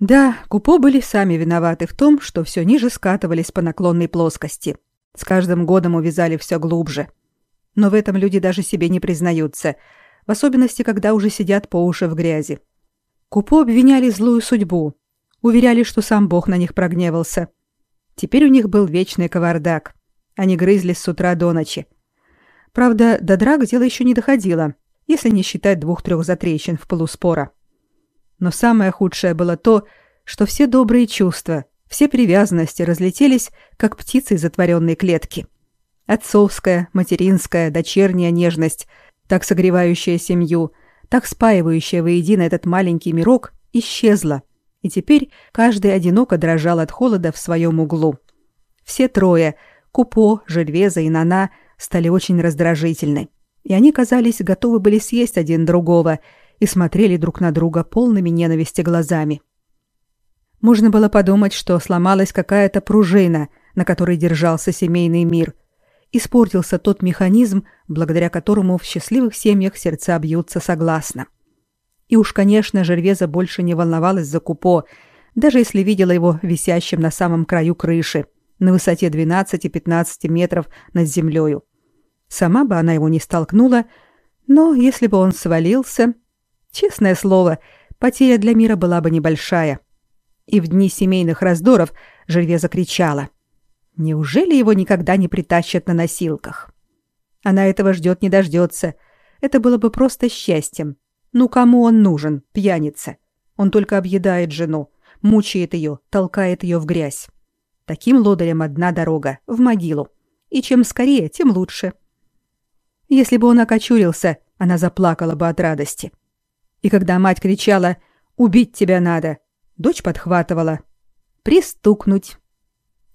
Да, Купо были сами виноваты в том, что все ниже скатывались по наклонной плоскости. С каждым годом увязали все глубже. Но в этом люди даже себе не признаются, в особенности, когда уже сидят по уши в грязи. Купо обвиняли злую судьбу, уверяли, что сам Бог на них прогневался. Теперь у них был вечный кавардак. Они грызлись с утра до ночи. Правда, до драк дело еще не доходило, если не считать двух-трех затрещин в полуспора. Но самое худшее было то, что все добрые чувства, все привязанности разлетелись, как птицы из затворенной клетки. Отцовская, материнская, дочерняя нежность, так согревающая семью, так спаивающая воедино этот маленький мирок, исчезла, и теперь каждый одиноко дрожал от холода в своем углу. Все трое — Купо, Жильвеза и Нана — стали очень раздражительны, и они, казались, готовы были съесть один другого — и смотрели друг на друга полными ненависти глазами. Можно было подумать, что сломалась какая-то пружина, на которой держался семейный мир. Испортился тот механизм, благодаря которому в счастливых семьях сердца бьются согласно. И уж, конечно, Жервеза больше не волновалась за Купо, даже если видела его висящим на самом краю крыши, на высоте 12-15 метров над землею. Сама бы она его не столкнула, но если бы он свалился, Честное слово, потеря для мира была бы небольшая. И в дни семейных раздоров Жильве закричала. Неужели его никогда не притащат на носилках? Она этого ждет не дождется. Это было бы просто счастьем. Ну кому он нужен, пьяница? Он только объедает жену, мучает ее, толкает ее в грязь. Таким лодырям одна дорога, в могилу. И чем скорее, тем лучше. Если бы он окочурился, она заплакала бы от радости. И когда мать кричала «Убить тебя надо!», дочь подхватывала «Пристукнуть!».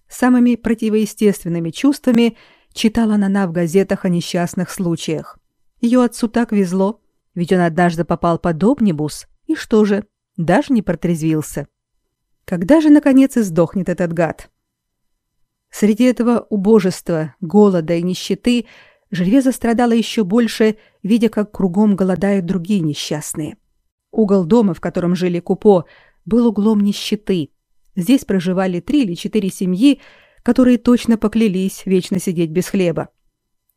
Самыми противоестественными чувствами читала Нана в газетах о несчастных случаях. Ее отцу так везло, ведь он однажды попал под обнибус, и что же, даже не протрезвился. Когда же, наконец, издохнет этот гад? Среди этого убожества, голода и нищеты – Жервеза страдала еще больше, видя, как кругом голодают другие несчастные. Угол дома, в котором жили Купо, был углом нищеты. Здесь проживали три или четыре семьи, которые точно поклялись вечно сидеть без хлеба.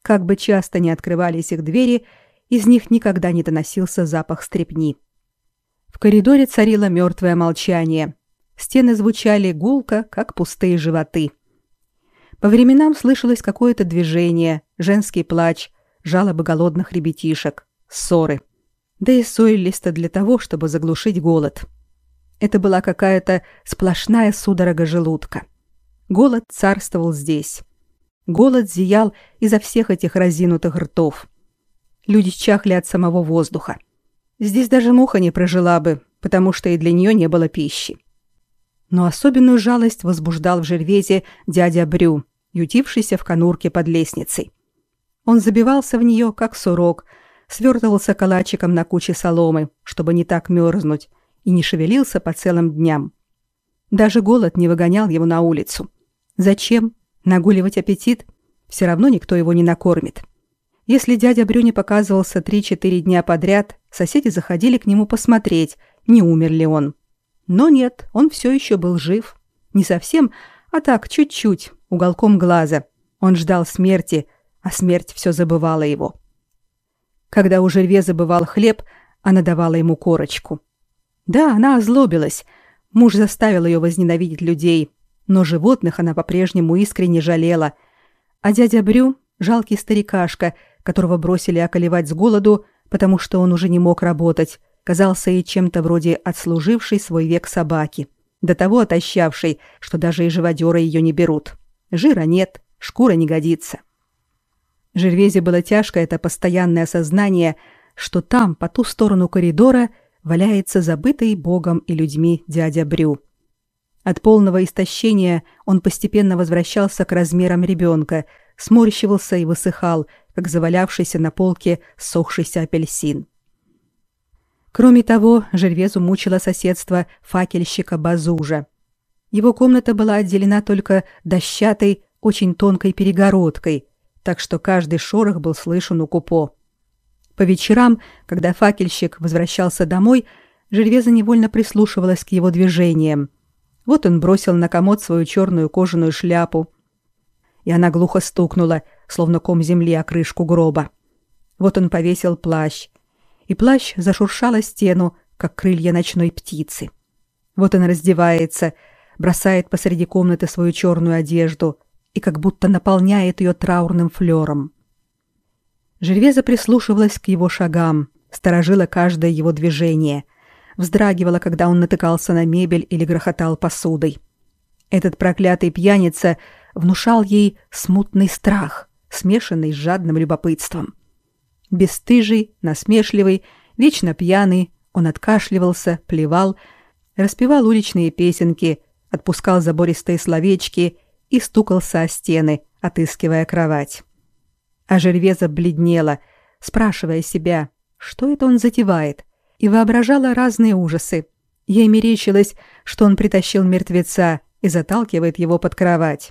Как бы часто ни открывались их двери, из них никогда не доносился запах стрепни. В коридоре царило мертвое молчание. Стены звучали гулко, как пустые животы. По временам слышалось какое-то движение, женский плач, жалобы голодных ребятишек, ссоры. Да и ссорились-то для того, чтобы заглушить голод. Это была какая-то сплошная судорога желудка. Голод царствовал здесь. Голод зиял изо всех этих разинутых ртов. Люди чахли от самого воздуха. Здесь даже муха не прожила бы, потому что и для нее не было пищи. Но особенную жалость возбуждал в Жервезе дядя Брю, ютившийся в конурке под лестницей. Он забивался в нее, как сурок, свертывался калачиком на куче соломы, чтобы не так мерзнуть, и не шевелился по целым дням. Даже голод не выгонял его на улицу. Зачем? Нагуливать аппетит? Все равно никто его не накормит. Если дядя Брюни показывался 3-4 дня подряд, соседи заходили к нему посмотреть, не умер ли он. Но нет, он все еще был жив. Не совсем, а так, чуть-чуть, уголком глаза. Он ждал смерти, а смерть все забывала его. Когда у Жерве забывал хлеб, она давала ему корочку. Да, она озлобилась. Муж заставил ее возненавидеть людей, но животных она по-прежнему искренне жалела. А дядя Брю, жалкий старикашка, которого бросили околевать с голоду, потому что он уже не мог работать, казался ей чем-то вроде отслужившей свой век собаки, до того отощавшей, что даже и живодеры ее не берут. Жира нет, шкура не годится. Жервезе было тяжко это постоянное осознание, что там, по ту сторону коридора, валяется забытый Богом и людьми дядя Брю. От полного истощения он постепенно возвращался к размерам ребенка, сморщивался и высыхал, как завалявшийся на полке сохшийся апельсин. Кроме того, Жервезу мучило соседство факельщика Базужа. Его комната была отделена только дощатой, очень тонкой перегородкой, так что каждый шорох был слышен у Купо. По вечерам, когда факельщик возвращался домой, Жервеза невольно прислушивалась к его движениям. Вот он бросил на комод свою черную кожаную шляпу, и она глухо стукнула, словно ком земли о крышку гроба. Вот он повесил плащ, и плащ зашуршал о стену, как крылья ночной птицы. Вот он раздевается, бросает посреди комнаты свою черную одежду и как будто наполняет ее траурным флером. Жервеза прислушивалась к его шагам, сторожила каждое его движение, вздрагивала, когда он натыкался на мебель или грохотал посудой. Этот проклятый пьяница внушал ей смутный страх, смешанный с жадным любопытством. Бесстыжий, насмешливый, вечно пьяный, он откашливался, плевал, распевал уличные песенки, отпускал забористые словечки и стукался о стены, отыскивая кровать. А Жервеза бледнела, спрашивая себя, что это он затевает, и воображала разные ужасы. Ей мерещилось, что он притащил мертвеца и заталкивает его под кровать.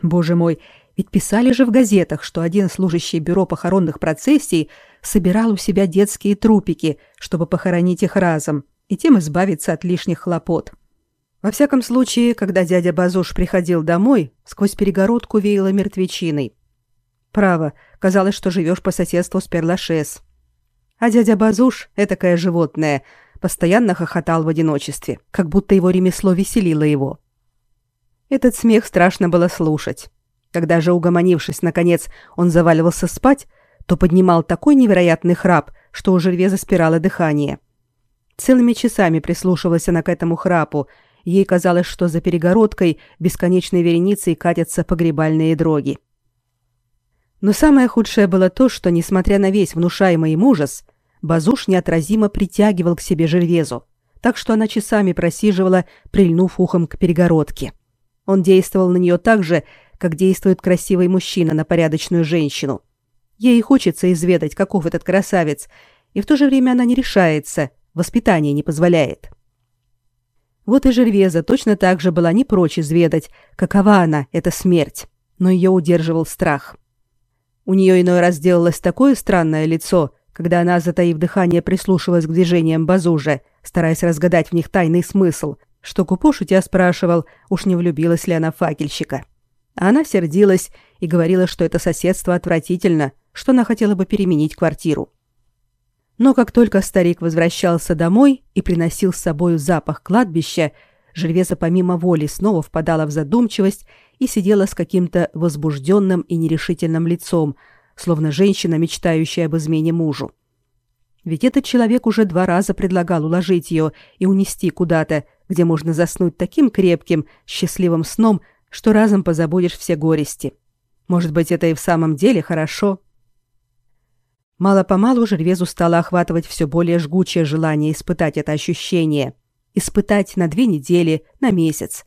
Боже мой, ведь писали же в газетах, что один служащий бюро похоронных процессий собирал у себя детские трупики, чтобы похоронить их разом и тем избавиться от лишних хлопот. Во всяком случае, когда дядя Базуш приходил домой, сквозь перегородку веяло мертвечиной. Право, казалось, что живешь по соседству с Перлашес. А дядя Базуш, этакое животное, постоянно хохотал в одиночестве, как будто его ремесло веселило его. Этот смех страшно было слушать. Когда же, угомонившись, наконец, он заваливался спать, то поднимал такой невероятный храп, что у Жервеза спирало дыхание. Целыми часами прислушивалась она к этому храпу, ей казалось, что за перегородкой бесконечной вереницей катятся погребальные дроги. Но самое худшее было то, что, несмотря на весь внушаемый им ужас, Базуш неотразимо притягивал к себе Жервезу, так что она часами просиживала, прильнув ухом к перегородке. Он действовал на нее так же, как действует красивый мужчина на порядочную женщину. Ей хочется изведать, каков этот красавец, и в то же время она не решается, воспитание не позволяет. Вот и Жервеза точно так же была не прочь изведать, какова она, эта смерть, но ее удерживал страх. У нее иной раз делалось такое странное лицо, когда она, затаив дыхание, прислушивалась к движениям Базужа, стараясь разгадать в них тайный смысл – что Купош у тебя спрашивал, уж не влюбилась ли она в факельщика. А она сердилась и говорила, что это соседство отвратительно, что она хотела бы переменить квартиру. Но как только старик возвращался домой и приносил с собою запах кладбища, Жильвеза помимо воли снова впадала в задумчивость и сидела с каким-то возбужденным и нерешительным лицом, словно женщина, мечтающая об измене мужу. Ведь этот человек уже два раза предлагал уложить ее и унести куда-то, где можно заснуть таким крепким, счастливым сном, что разом позабудешь все горести. Может быть, это и в самом деле хорошо. Мало-помалу Жервезу стало охватывать все более жгучее желание испытать это ощущение. Испытать на две недели, на месяц.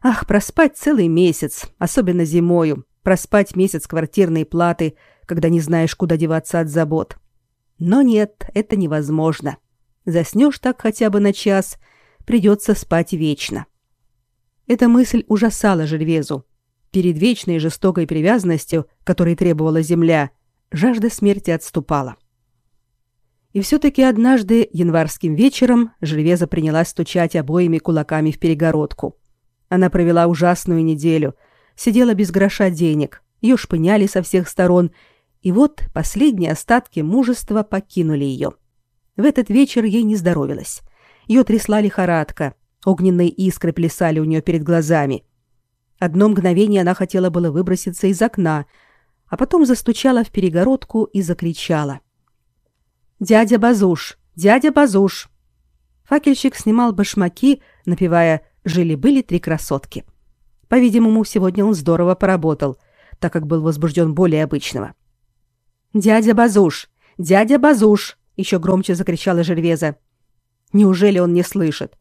Ах, проспать целый месяц, особенно зимою, проспать месяц квартирной платы, когда не знаешь, куда деваться от забот. Но нет, это невозможно. Заснешь так хотя бы на час — придется спать вечно. Эта мысль ужасала Жильвезу. Перед вечной жестокой привязанностью, которой требовала земля, жажда смерти отступала. И все-таки однажды январским вечером Жильвеза принялась стучать обоими кулаками в перегородку. Она провела ужасную неделю, сидела без гроша денег, ее шпыняли со всех сторон, и вот последние остатки мужества покинули ее. В этот вечер ей не здоровилось. Ее трясла лихорадка. Огненные искры плясали у нее перед глазами. Одно мгновение она хотела было выброситься из окна, а потом застучала в перегородку и закричала. «Дядя Базуш! Дядя Базуш!» Факельщик снимал башмаки, напевая «Жили-были три красотки». По-видимому, сегодня он здорово поработал, так как был возбужден более обычного. «Дядя Базуш! Дядя Базуш!» — еще громче закричала Жервеза. Неужели он не слышит?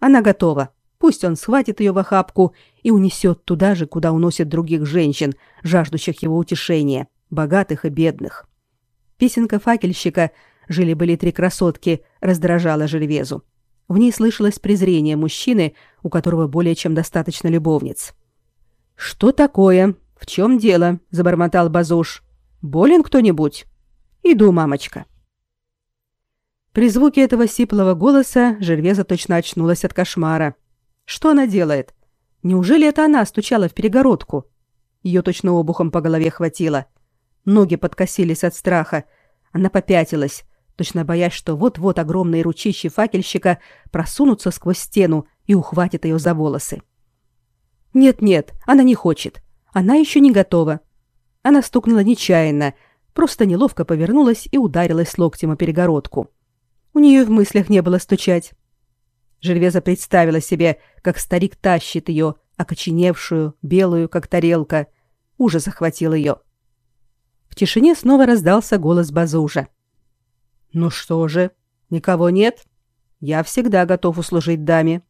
Она готова. Пусть он схватит ее в охапку и унесет туда же, куда уносят других женщин, жаждущих его утешения, богатых и бедных. Песенка факельщика «Жили-были три красотки» раздражала Жильвезу. В ней слышалось презрение мужчины, у которого более чем достаточно любовниц. «Что такое? В чем дело?» – забормотал Базуш. «Болен кто-нибудь?» «Иду, мамочка». При звуке этого сиплого голоса Жервеза точно очнулась от кошмара. Что она делает? Неужели это она стучала в перегородку? Ее точно обухом по голове хватило. Ноги подкосились от страха. Она попятилась, точно боясь, что вот-вот огромные ручищи факельщика просунутся сквозь стену и ухватят ее за волосы. Нет-нет, она не хочет. Она еще не готова. Она стукнула нечаянно, просто неловко повернулась и ударилась локтем о перегородку. У нее в мыслях не было стучать. Жервеза представила себе, как старик тащит ее, окоченевшую, белую, как тарелка. Ужас охватил ее. В тишине снова раздался голос Базужа. «Ну что же, никого нет? Я всегда готов услужить даме».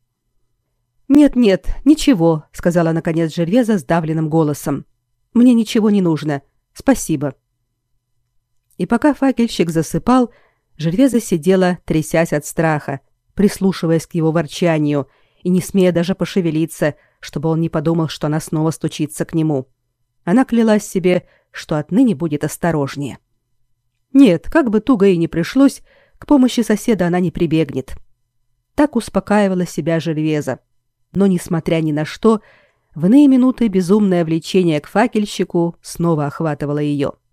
«Нет-нет, ничего», — сказала наконец Жервеза сдавленным голосом. «Мне ничего не нужно. Спасибо». И пока факельщик засыпал, Жервеза сидела, трясясь от страха, прислушиваясь к его ворчанию и не смея даже пошевелиться, чтобы он не подумал, что она снова стучится к нему. Она клялась себе, что отныне будет осторожнее. Нет, как бы туго и не пришлось, к помощи соседа она не прибегнет. Так успокаивала себя Жервеза. Но, несмотря ни на что, в иные минуты безумное влечение к факельщику снова охватывало ее. —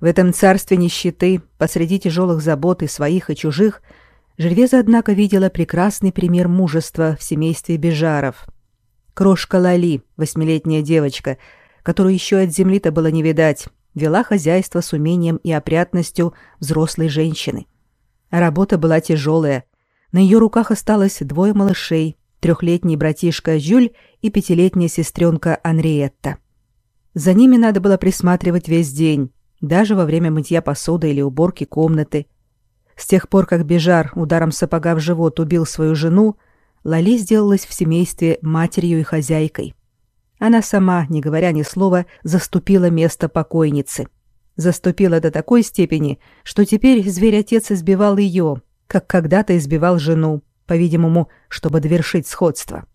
в этом царстве нищеты, посреди тяжелых забот и своих, и чужих, Жервеза, однако, видела прекрасный пример мужества в семействе Бежаров. Крошка Лали, восьмилетняя девочка, которую еще от земли-то было не видать, вела хозяйство с умением и опрятностью взрослой женщины. Работа была тяжелая. На ее руках осталось двое малышей, трехлетний братишка Жюль и пятилетняя сестренка Анриетта. За ними надо было присматривать весь день, даже во время мытья посуды или уборки комнаты. С тех пор, как Бежар ударом сапога в живот убил свою жену, Лали сделалась в семействе матерью и хозяйкой. Она сама, не говоря ни слова, заступила место покойницы. Заступила до такой степени, что теперь зверь-отец избивал ее, как когда-то избивал жену, по-видимому, чтобы довершить сходство.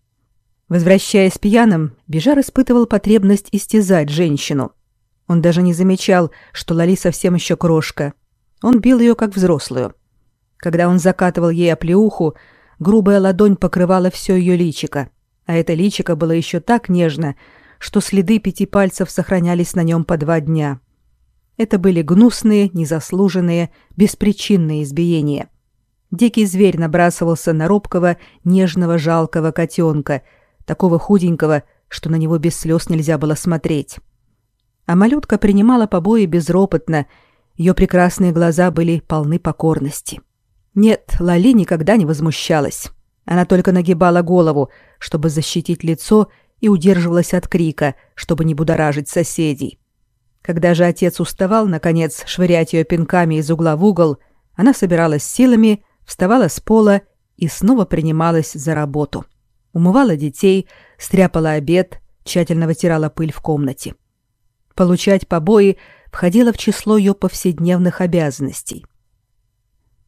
Возвращаясь пьяным, Бежар испытывал потребность истязать женщину – он даже не замечал, что Лали совсем еще крошка. Он бил ее как взрослую. Когда он закатывал ей оплеуху, грубая ладонь покрывала все ее личико, а это личико было еще так нежно, что следы пяти пальцев сохранялись на нем по два дня. Это были гнусные, незаслуженные, беспричинные избиения. Дикий зверь набрасывался на робкого, нежного, жалкого котенка, такого худенького, что на него без слез нельзя было смотреть. А малютка принимала побои безропотно, ее прекрасные глаза были полны покорности. Нет, Лали никогда не возмущалась. Она только нагибала голову, чтобы защитить лицо, и удерживалась от крика, чтобы не будоражить соседей. Когда же отец уставал, наконец, швырять ее пинками из угла в угол, она собиралась силами, вставала с пола и снова принималась за работу. Умывала детей, стряпала обед, тщательно вытирала пыль в комнате. Получать побои входило в число ее повседневных обязанностей.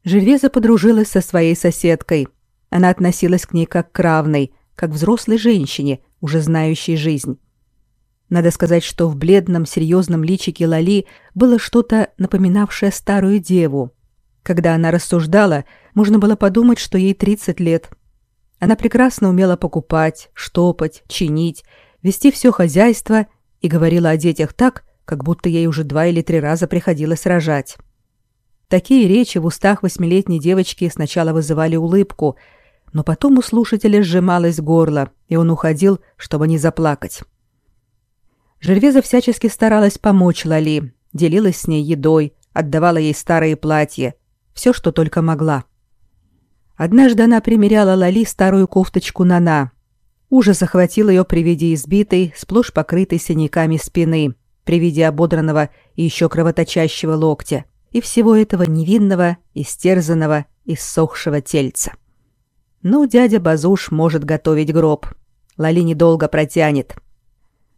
Жервеза подружилась со своей соседкой. Она относилась к ней как к равной, как взрослой женщине, уже знающей жизнь. Надо сказать, что в бледном, серьезном личике Лали было что-то напоминавшее старую деву. Когда она рассуждала, можно было подумать, что ей 30 лет. Она прекрасно умела покупать, штопать, чинить, вести все хозяйство и говорила о детях так, как будто ей уже два или три раза приходилось рожать. Такие речи в устах восьмилетней девочки сначала вызывали улыбку, но потом у слушателя сжималось горло, и он уходил, чтобы не заплакать. Жервеза всячески старалась помочь Лали, делилась с ней едой, отдавала ей старые платья, все, что только могла. Однажды она примеряла Лали старую кофточку Нана, Ужас охватил ее при виде избитой, сплошь покрытой синяками спины, при виде ободранного и еще кровоточащего локтя и всего этого невинного, истерзанного, иссохшего тельца. Ну, дядя Базуш может готовить гроб. Лали недолго протянет.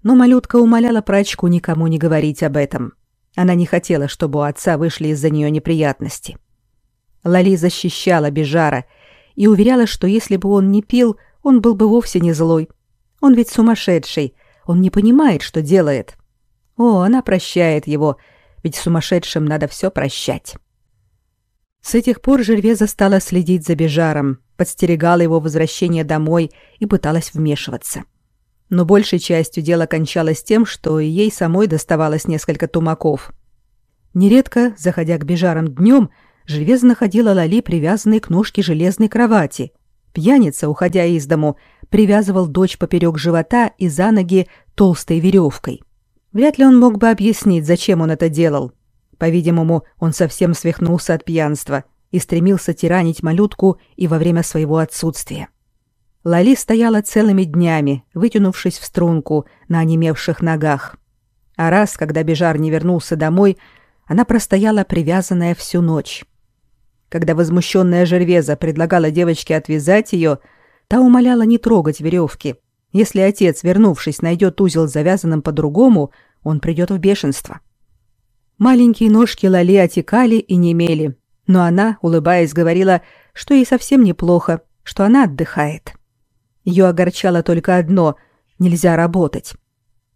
Но малютка умоляла прачку никому не говорить об этом. Она не хотела, чтобы у отца вышли из-за нее неприятности. Лали защищала Бежара и уверяла, что если бы он не пил, он был бы вовсе не злой. Он ведь сумасшедший, он не понимает, что делает. О, она прощает его, ведь сумасшедшим надо все прощать. С этих пор Жервеза стала следить за Бежаром, подстерегала его возвращение домой и пыталась вмешиваться. Но большей частью дело кончалось тем, что ей самой доставалось несколько тумаков. Нередко, заходя к Бежарам днем, Жервеза находила Лали привязанной к ножке железной кровати. Пьяница, уходя из дому, привязывал дочь поперек живота и за ноги толстой веревкой. Вряд ли он мог бы объяснить, зачем он это делал. По-видимому, он совсем свихнулся от пьянства и стремился тиранить малютку и во время своего отсутствия. Лали стояла целыми днями, вытянувшись в струнку на онемевших ногах. А раз, когда Бежар не вернулся домой, она простояла привязанная всю ночь. Когда возмущенная Жервеза предлагала девочке отвязать ее, та умоляла не трогать веревки. Если отец, вернувшись, найдет узел завязанным по-другому, он придет в бешенство. Маленькие ножки Лали отекали и немели, но она, улыбаясь, говорила, что ей совсем неплохо, что она отдыхает. Ее огорчало только одно — нельзя работать.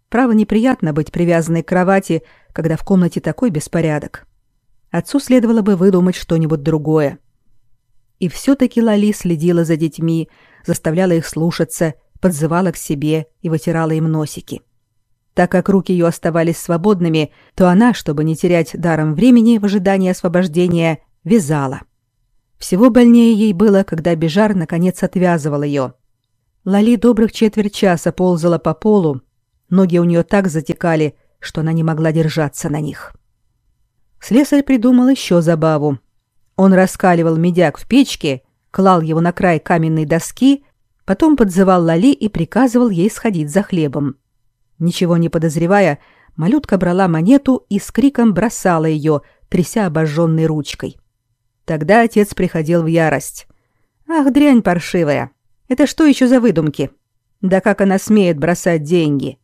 Право, неприятно быть привязанной к кровати, когда в комнате такой беспорядок. Отцу следовало бы выдумать что-нибудь другое. И все-таки Лали следила за детьми, заставляла их слушаться, подзывала к себе и вытирала им носики. — так как руки ее оставались свободными, то она, чтобы не терять даром времени в ожидании освобождения, вязала. Всего больнее ей было, когда Бежар наконец отвязывал ее. Лали добрых четверть часа ползала по полу, ноги у нее так затекали, что она не могла держаться на них. Слесарь придумал еще забаву. Он раскаливал медяк в печке, клал его на край каменной доски, потом подзывал Лали и приказывал ей сходить за хлебом. Ничего не подозревая, малютка брала монету и с криком бросала ее, тряся обожженной ручкой. Тогда отец приходил в ярость. «Ах, дрянь паршивая! Это что еще за выдумки? Да как она смеет бросать деньги?»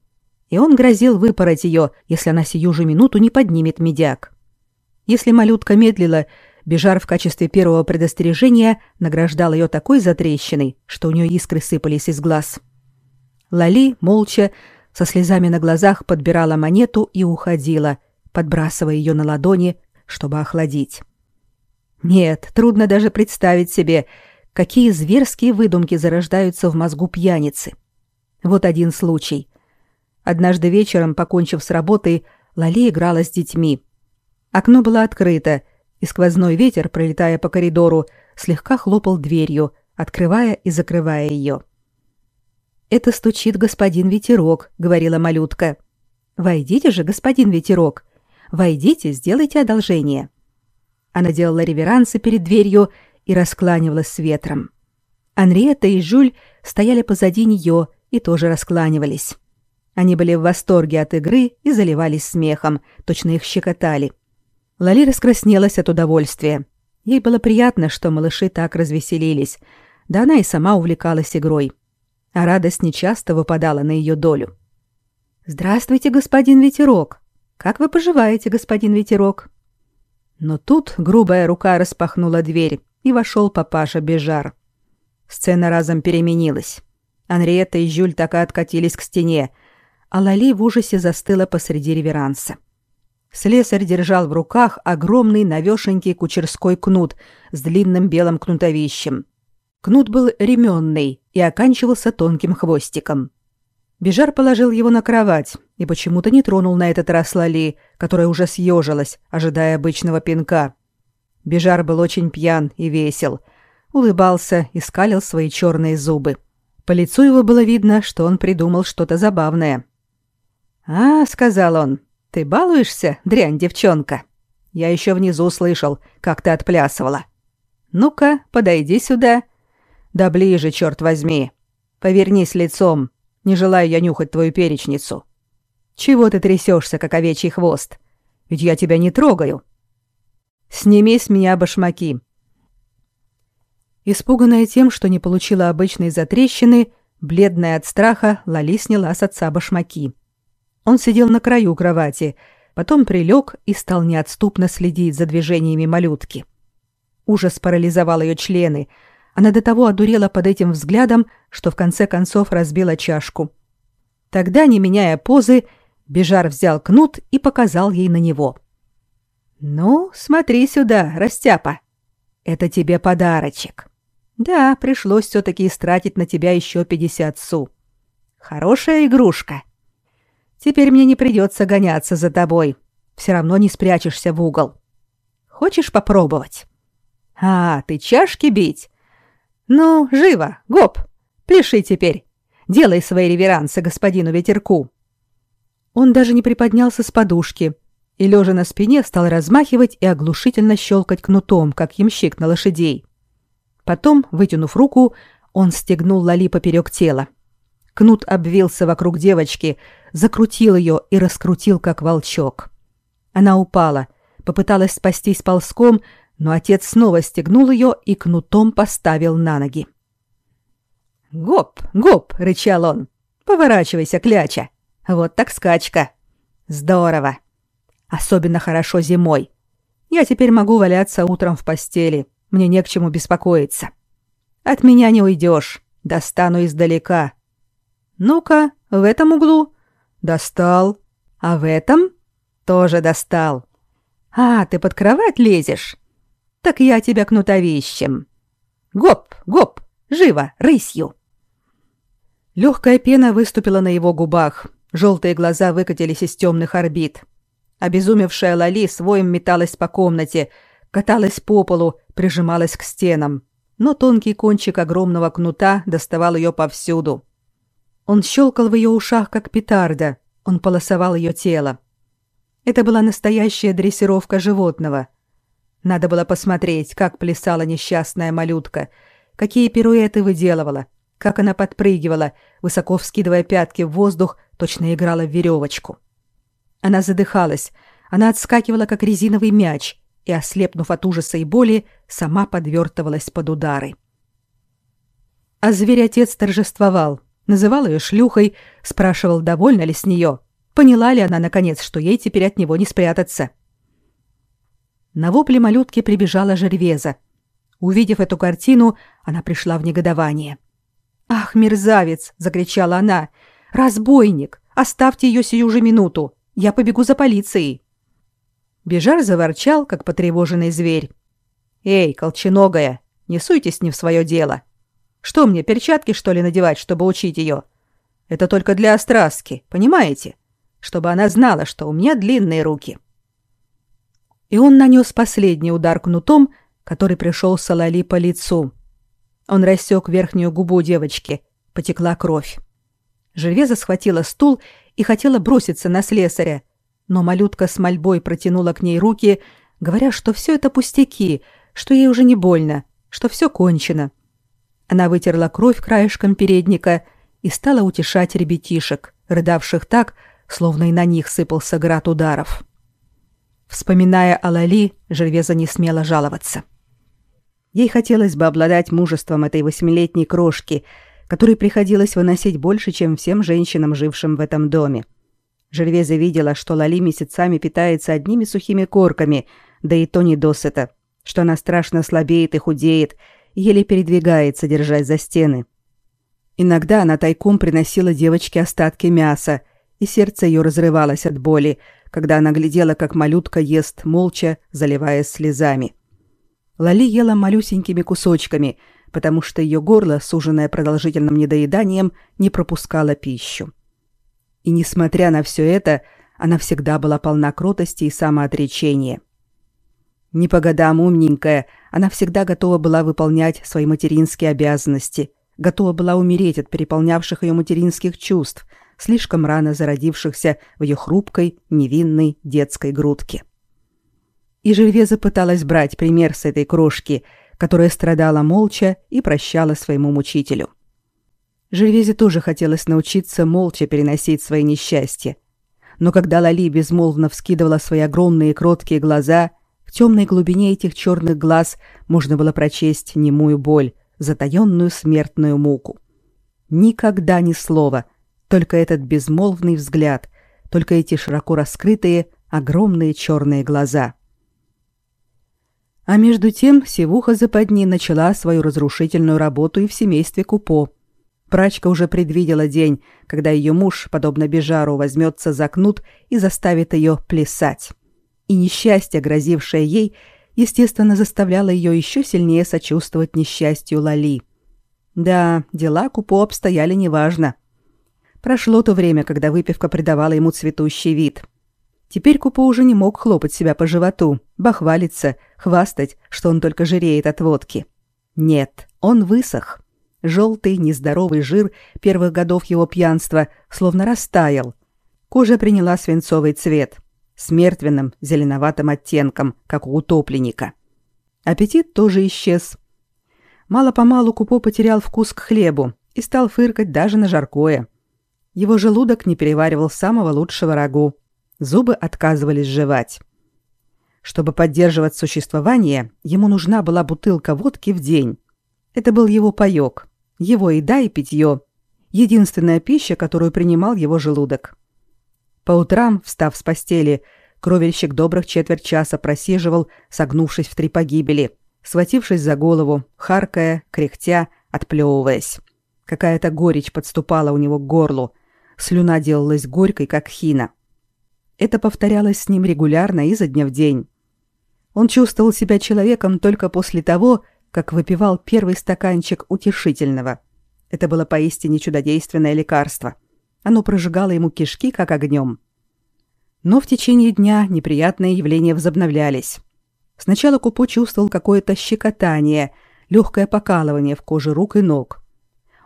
И он грозил выпороть ее, если она сию же минуту не поднимет медяк. Если малютка медлила, Бежар в качестве первого предостережения награждал ее такой затрещиной, что у нее искры сыпались из глаз. Лали, молча, со слезами на глазах подбирала монету и уходила, подбрасывая ее на ладони, чтобы охладить. Нет, трудно даже представить себе, какие зверские выдумки зарождаются в мозгу пьяницы. Вот один случай. Однажды вечером, покончив с работой, Лали играла с детьми. Окно было открыто, и сквозной ветер, пролетая по коридору, слегка хлопал дверью, открывая и закрывая ее. «Это стучит господин Ветерок», — говорила малютка. «Войдите же, господин Ветерок. Войдите, сделайте одолжение». Она делала реверансы перед дверью и раскланивалась с ветром. Анриетта и Жюль стояли позади нее и тоже раскланивались. Они были в восторге от игры и заливались смехом, точно их щекотали. Лали раскраснелась от удовольствия. Ей было приятно, что малыши так развеселились, да она и сама увлекалась игрой а радость нечасто выпадала на ее долю. «Здравствуйте, господин Ветерок! Как вы поживаете, господин Ветерок?» Но тут грубая рука распахнула дверь, и вошел папаша Бежар. Сцена разом переменилась. Анриетта и Жюль так и откатились к стене, а Лали в ужасе застыла посреди реверанса. Слесарь держал в руках огромный навешенький кучерской кнут с длинным белым кнутовищем. Кнут был ременный и оканчивался тонким хвостиком. Бежар положил его на кровать и почему-то не тронул на этот раз Лали, которая уже съежилась, ожидая обычного пинка. Бежар был очень пьян и весел, улыбался и скалил свои черные зубы. По лицу его было видно, что он придумал что-то забавное. «А, — сказал он, — ты балуешься, дрянь девчонка? Я еще внизу слышал, как ты отплясывала. Ну-ка, подойди сюда да ближе, черт возьми. Повернись лицом. Не желаю я нюхать твою перечницу. Чего ты трясешься, как овечий хвост? Ведь я тебя не трогаю. Сними с меня башмаки. Испуганная тем, что не получила обычной затрещины, бледная от страха, Лали сняла с отца башмаки. Он сидел на краю кровати, потом прилег и стал неотступно следить за движениями малютки. Ужас парализовал ее члены, она до того одурела под этим взглядом, что в конце концов разбила чашку. Тогда, не меняя позы, Бежар взял кнут и показал ей на него. «Ну, смотри сюда, растяпа. Это тебе подарочек. Да, пришлось все-таки истратить на тебя еще 50 су. Хорошая игрушка. Теперь мне не придется гоняться за тобой. Все равно не спрячешься в угол. Хочешь попробовать? А, ты чашки бить? Ну, живо, гоп, пляши теперь. Делай свои реверансы господину ветерку. Он даже не приподнялся с подушки и, лежа на спине, стал размахивать и оглушительно щелкать кнутом, как ямщик на лошадей. Потом, вытянув руку, он стегнул Лали поперек тела. Кнут обвился вокруг девочки, закрутил ее и раскрутил, как волчок. Она упала, попыталась спастись ползком, но отец снова стегнул ее и кнутом поставил на ноги. «Гоп, гоп!» — рычал он. «Поворачивайся, кляча! Вот так скачка! Здорово! Особенно хорошо зимой. Я теперь могу валяться утром в постели. Мне не к чему беспокоиться. От меня не уйдешь. Достану издалека. Ну-ка, в этом углу. Достал. А в этом? Тоже достал. А, ты под кровать лезешь? Так я тебя кнутовищем. Гоп, гоп, живо, рысью. Легкая пена выступила на его губах. Желтые глаза выкатились из темных орбит. Обезумевшая Лали своим металась по комнате, каталась по полу, прижималась к стенам. Но тонкий кончик огромного кнута доставал ее повсюду. Он щелкал в ее ушах, как петарда. Он полосовал ее тело. Это была настоящая дрессировка животного. Надо было посмотреть, как плясала несчастная малютка, какие пируэты выделывала, как она подпрыгивала, высоко вскидывая пятки в воздух, точно играла в веревочку. Она задыхалась, она отскакивала, как резиновый мяч, и, ослепнув от ужаса и боли, сама подвертывалась под удары. А зверь-отец торжествовал, называл ее шлюхой, спрашивал, довольна ли с нее, поняла ли она, наконец, что ей теперь от него не спрятаться. На вопли малютки прибежала Жервеза. Увидев эту картину, она пришла в негодование. «Ах, мерзавец!» — закричала она. «Разбойник! Оставьте ее сию же минуту! Я побегу за полицией!» Бежар заворчал, как потревоженный зверь. «Эй, колченогая, не суйтесь не в свое дело. Что мне, перчатки, что ли, надевать, чтобы учить ее? Это только для острастки, понимаете? Чтобы она знала, что у меня длинные руки». И он нанес последний удар кнутом, который пришел Салали по лицу. Он рассек верхнюю губу девочки. Потекла кровь. Жервеза схватила стул и хотела броситься на слесаря, но малютка с мольбой протянула к ней руки, говоря, что все это пустяки, что ей уже не больно, что все кончено. Она вытерла кровь краешком передника и стала утешать ребятишек, рыдавших так, словно и на них сыпался град ударов. Вспоминая о Лали, Жервеза не смела жаловаться. Ей хотелось бы обладать мужеством этой восьмилетней крошки, которой приходилось выносить больше, чем всем женщинам, жившим в этом доме. — Жервеза видела, что Лали месяцами питается одними сухими корками, да и то не досыта, что она страшно слабеет и худеет, еле передвигается, держась за стены. Иногда она тайком приносила девочке остатки мяса, и сердце ее разрывалось от боли, когда она глядела, как малютка ест, молча, заливаясь слезами. Лали ела малюсенькими кусочками, потому что ее горло, суженное продолжительным недоеданием, не пропускало пищу. И несмотря на все это, она всегда была полна кротости и самоотречения. Не по годам умненькая, она всегда готова была выполнять свои материнские обязанности, готова была умереть от переполнявших ее материнских чувств, слишком рано зародившихся в ее хрупкой, невинной детской грудке. И Жервеза пыталась брать пример с этой крошки, которая страдала молча и прощала своему мучителю. Жервезе тоже хотелось научиться молча переносить свои несчастья. Но когда Лали безмолвно вскидывала свои огромные кроткие глаза, в темной глубине этих черных глаз можно было прочесть немую боль, затаенную смертную муку. Никогда ни слова, только этот безмолвный взгляд, только эти широко раскрытые, огромные черные глаза. А между тем Севуха Западни начала свою разрушительную работу и в семействе Купо – Прачка уже предвидела день, когда ее муж, подобно Бежару, возьмется за кнут и заставит ее плясать. И несчастье, грозившее ей, естественно, заставляло ее еще сильнее сочувствовать несчастью Лали. Да, дела Купо обстояли неважно. Прошло то время, когда выпивка придавала ему цветущий вид. Теперь Купо уже не мог хлопать себя по животу, бахвалиться, хвастать, что он только жиреет от водки. Нет, он высох. Желтый, нездоровый жир первых годов его пьянства словно растаял. Кожа приняла свинцовый цвет, с мертвенным зеленоватым оттенком, как у утопленника. Аппетит тоже исчез. Мало-помалу Купо потерял вкус к хлебу и стал фыркать даже на жаркое. Его желудок не переваривал самого лучшего рагу. Зубы отказывались жевать. Чтобы поддерживать существование, ему нужна была бутылка водки в день. Это был его паёк, его еда и питье, единственная пища, которую принимал его желудок. По утрам, встав с постели, кровельщик добрых четверть часа просиживал, согнувшись в три погибели, схватившись за голову, харкая, кряхтя, отплевываясь. Какая-то горечь подступала у него к горлу, слюна делалась горькой, как хина. Это повторялось с ним регулярно изо дня в день. Он чувствовал себя человеком только после того, как выпивал первый стаканчик утешительного. Это было поистине чудодейственное лекарство — оно прожигало ему кишки, как огнем. Но в течение дня неприятные явления возобновлялись. Сначала Купо чувствовал какое-то щекотание, легкое покалывание в коже рук и ног.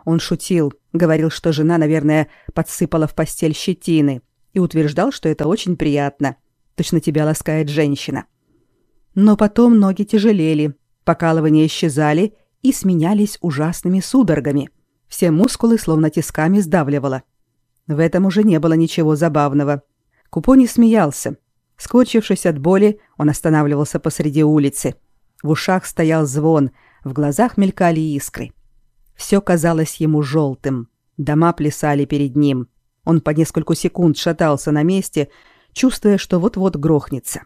Он шутил, говорил, что жена, наверное, подсыпала в постель щетины, и утверждал, что это очень приятно. Точно тебя ласкает женщина. Но потом ноги тяжелели, покалывания исчезали и сменялись ужасными судорогами. Все мускулы словно тисками сдавливало. В этом уже не было ничего забавного. Купони смеялся. Скорчившись от боли, он останавливался посреди улицы. В ушах стоял звон, в глазах мелькали искры. Все казалось ему желтым. Дома плясали перед ним. Он по нескольку секунд шатался на месте, чувствуя, что вот-вот грохнется.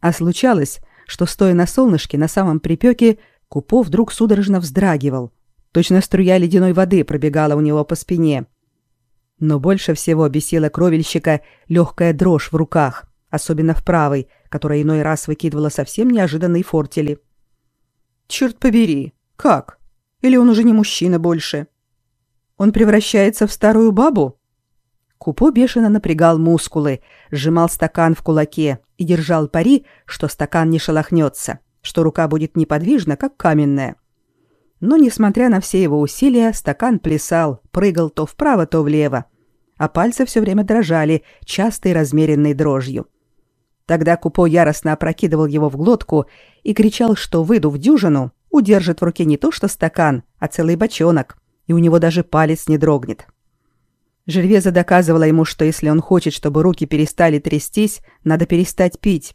А случалось, что, стоя на солнышке на самом припеке, Купо вдруг судорожно вздрагивал. Точно струя ледяной воды пробегала у него по спине — но больше всего бесила кровельщика легкая дрожь в руках, особенно в правой, которая иной раз выкидывала совсем неожиданные фортели. «Черт побери! Как? Или он уже не мужчина больше? Он превращается в старую бабу?» Купо бешено напрягал мускулы, сжимал стакан в кулаке и держал пари, что стакан не шелохнется, что рука будет неподвижна, как каменная. Но, несмотря на все его усилия, стакан плясал, прыгал то вправо, то влево, а пальцы все время дрожали, частой размеренной дрожью. Тогда Купо яростно опрокидывал его в глотку и кричал, что, выйду в дюжину, удержит в руке не то что стакан, а целый бочонок, и у него даже палец не дрогнет. Жервеза доказывала ему, что если он хочет, чтобы руки перестали трястись, надо перестать пить.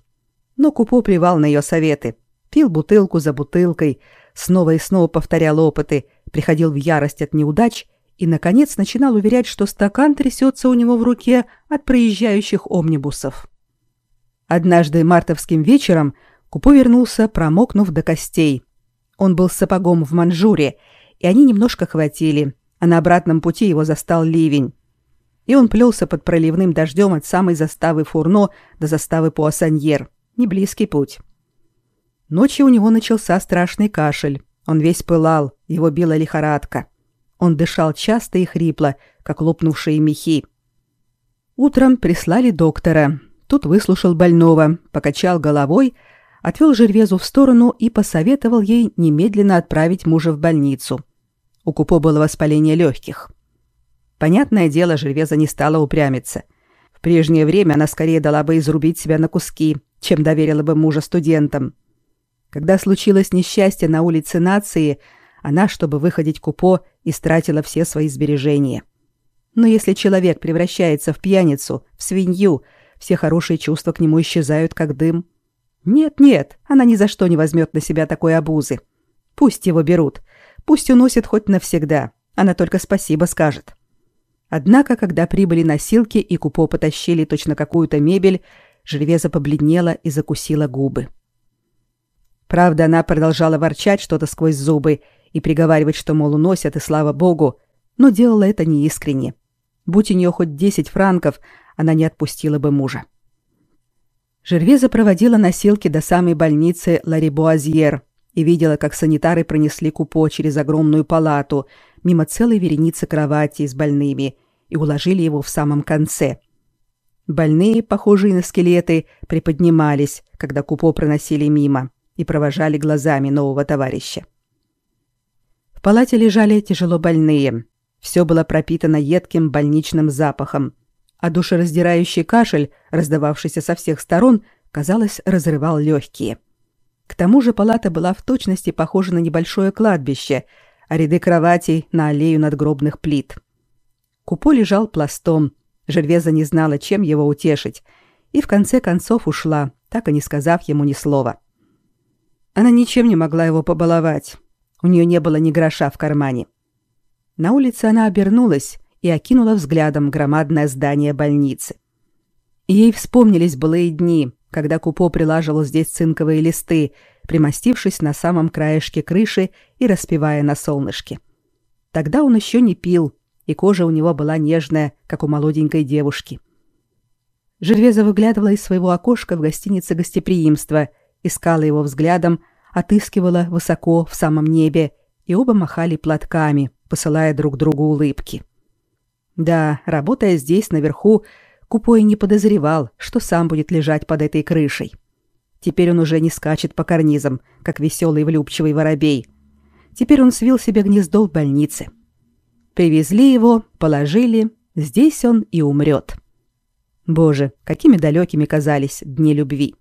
Но Купо плевал на ее советы. Пил бутылку за бутылкой, снова и снова повторял опыты, приходил в ярость от неудач и, наконец, начинал уверять, что стакан трясется у него в руке от проезжающих омнибусов. Однажды мартовским вечером Купо вернулся, промокнув до костей. Он был с сапогом в манжуре, и они немножко хватили, а на обратном пути его застал ливень. И он плелся под проливным дождем от самой заставы Фурно до заставы Пуассаньер. Неблизкий путь. Ночью у него начался страшный кашель. Он весь пылал, его била лихорадка. Он дышал часто и хрипло, как лопнувшие мехи. Утром прислали доктора. Тут выслушал больного, покачал головой, отвел Жервезу в сторону и посоветовал ей немедленно отправить мужа в больницу. У Купо было воспаление легких. Понятное дело, Жервеза не стала упрямиться. В прежнее время она скорее дала бы изрубить себя на куски, чем доверила бы мужа студентам. Когда случилось несчастье на улице нации, она, чтобы выходить купо, истратила все свои сбережения. Но если человек превращается в пьяницу, в свинью, все хорошие чувства к нему исчезают, как дым. Нет-нет, она ни за что не возьмет на себя такой обузы. Пусть его берут, пусть уносит хоть навсегда, она только спасибо скажет. Однако, когда прибыли носилки и купо потащили точно какую-то мебель, Жервеза побледнела и закусила губы. Правда, она продолжала ворчать что-то сквозь зубы и приговаривать, что, мол, уносят, и слава богу, но делала это неискренне. Будь у нее хоть десять франков, она не отпустила бы мужа. Жервеза проводила носилки до самой больницы Ларибуазьер и видела, как санитары пронесли Купо через огромную палату, мимо целой вереницы кроватей с больными, и уложили его в самом конце. Больные, похожие на скелеты, приподнимались, когда Купо проносили мимо, и провожали глазами нового товарища. В палате лежали тяжело больные. Все было пропитано едким больничным запахом, а душераздирающий кашель, раздававшийся со всех сторон, казалось, разрывал легкие. К тому же палата была в точности похожа на небольшое кладбище, а ряды кроватей на аллею надгробных плит. Купо лежал пластом, Жервеза не знала, чем его утешить, и в конце концов ушла, так и не сказав ему ни слова. Она ничем не могла его побаловать. У нее не было ни гроша в кармане. На улице она обернулась и окинула взглядом громадное здание больницы. Ей вспомнились былые дни, когда Купо прилаживал здесь цинковые листы, примостившись на самом краешке крыши и распевая на солнышке. Тогда он еще не пил, и кожа у него была нежная, как у молоденькой девушки. Жервеза выглядывала из своего окошка в гостинице гостеприимства, искала его взглядом, отыскивала высоко в самом небе, и оба махали платками, посылая друг другу улыбки. Да, работая здесь, наверху, Купой не подозревал, что сам будет лежать под этой крышей. Теперь он уже не скачет по карнизам, как веселый влюбчивый воробей. Теперь он свил себе гнездо в больнице. Привезли его, положили, здесь он и умрет. Боже, какими далекими казались дни любви.